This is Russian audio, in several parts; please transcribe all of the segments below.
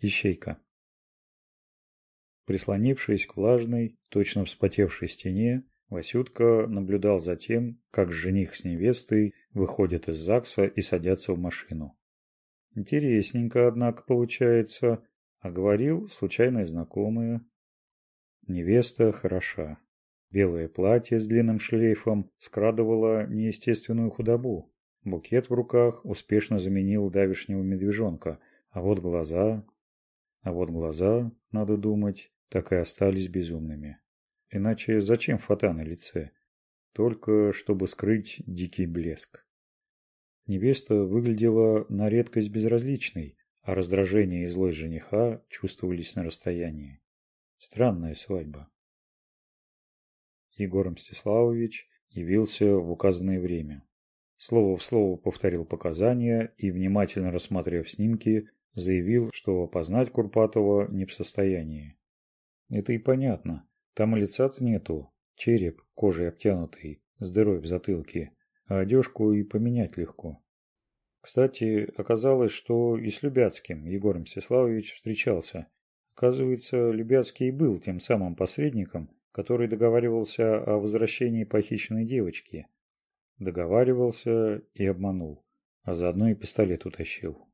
ищейка. Прислонившись к влажной, точно вспотевшей стене, Васютка наблюдал за тем, как жених с невестой выходят из ЗАГСа и садятся в машину. Интересненько, однако, получается, оговорил говорил случайные. Невеста хороша. Белое платье с длинным шлейфом скрадывало неестественную худобу. Букет в руках успешно заменил давешнего медвежонка, а вот глаза а вот глаза надо думать так и остались безумными. Иначе зачем фата на лице? Только чтобы скрыть дикий блеск. Невеста выглядела на редкость безразличной а раздражение и злость жениха чувствовались на расстоянии. Странная свадьба. Егор мстиславович явился в указанное время. Слово в слово повторил показания и, внимательно рассмотрев снимки, заявил, что опознать Курпатова не в состоянии. Это и понятно. Там лица-то нету. Череп, кожей обтянутый, с дырой в затылке. А одежку и поменять легко. Кстати, оказалось, что и с Любяцким Егор Мстиславович встречался. Оказывается, Любяцкий и был тем самым посредником, который договаривался о возвращении похищенной девочки. Договаривался и обманул, а заодно и пистолет утащил.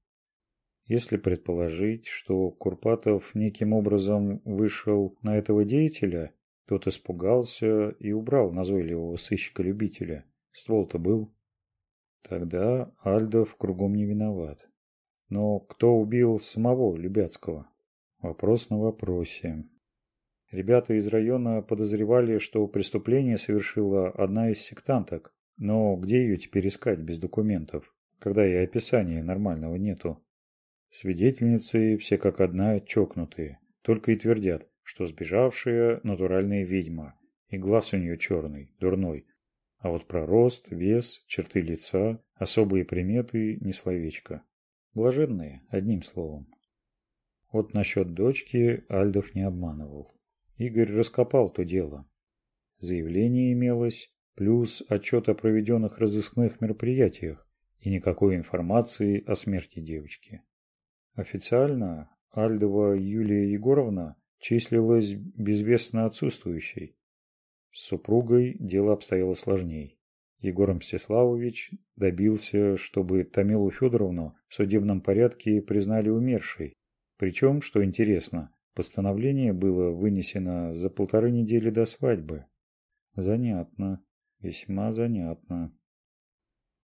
Если предположить, что Курпатов неким образом вышел на этого деятеля, тот испугался и убрал назойливого сыщика-любителя. Ствол-то был. Тогда Альдов кругом не виноват. Но кто убил самого Любяцкого? Вопрос на вопросе. Ребята из района подозревали, что преступление совершила одна из сектанток. Но где ее теперь искать без документов, когда и описания нормального нету? Свидетельницы все как одна чокнутые, только и твердят, что сбежавшая натуральная ведьма, и глаз у нее черный, дурной. А вот про рост, вес, черты лица, особые приметы ни словечко. Блаженные, одним словом. Вот насчет дочки Альдов не обманывал. Игорь раскопал то дело. Заявление имелось, плюс отчет о проведенных разыскных мероприятиях и никакой информации о смерти девочки официально Альдова Юлия Егоровна числилась безвестно отсутствующей. С супругой дело обстояло сложнее. Егор Мстиславович добился, чтобы Тамилу Федоровну в судебном порядке признали умершей. Причем, что интересно, постановление было вынесено за полторы недели до свадьбы. Занятно, весьма занятно.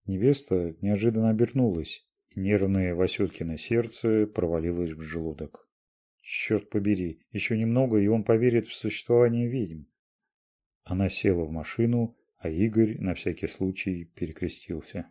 Невеста неожиданно обернулась. Нервное Васюткино сердце провалилось в желудок. Черт побери, еще немного, и он поверит в существование ведьм. Она села в машину, а Игорь на всякий случай перекрестился.